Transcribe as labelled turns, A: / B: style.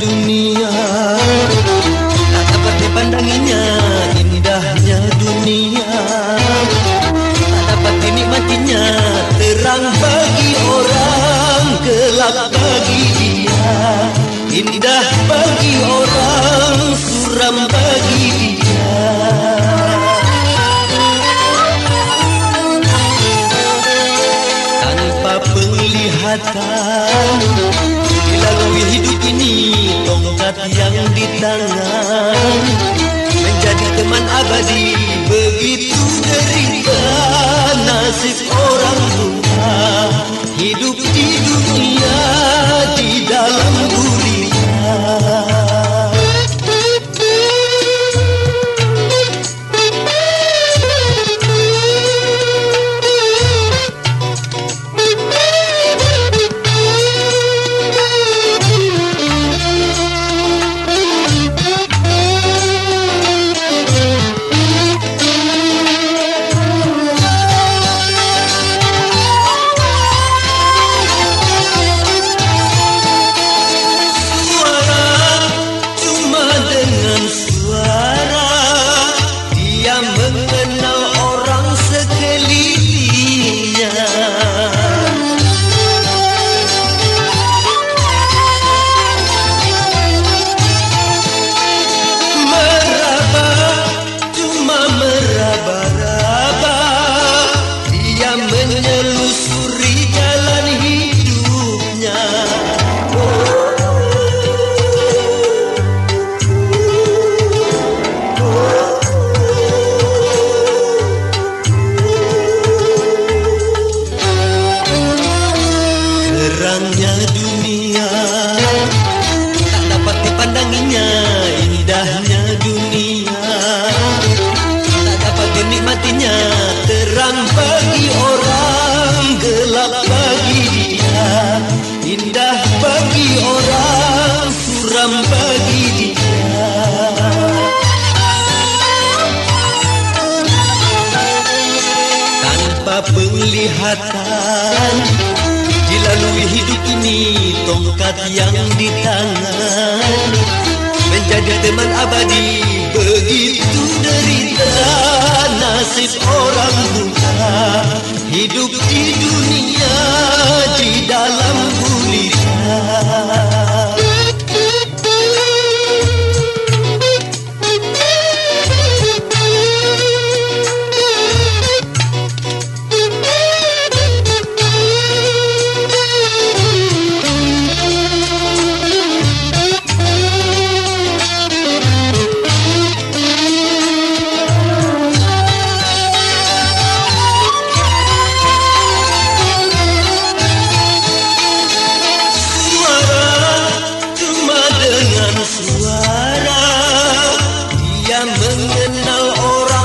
A: dunia. Tak dapat dipandanginya indahnya dunia. Tak dapat dinikmatinya terang bagi orang Gelap bagi dia. Indah bagi orang suram bagi dia. Tanpa penglihatan Dilalui hidup ini Tongkat yang di tangan. Menjadi teman abadi Begitu derita Nasib orang tua Terang bagi orang Gelap bagi dia. Indah bagi orang Suram bagi dia. Tanpa penglihatan Dilalui hidup ini tongkat yang di tangan. Menjadi teman abadi begitu derita Nasib orang buta hidup di dunia di dalam gulita. kenal orang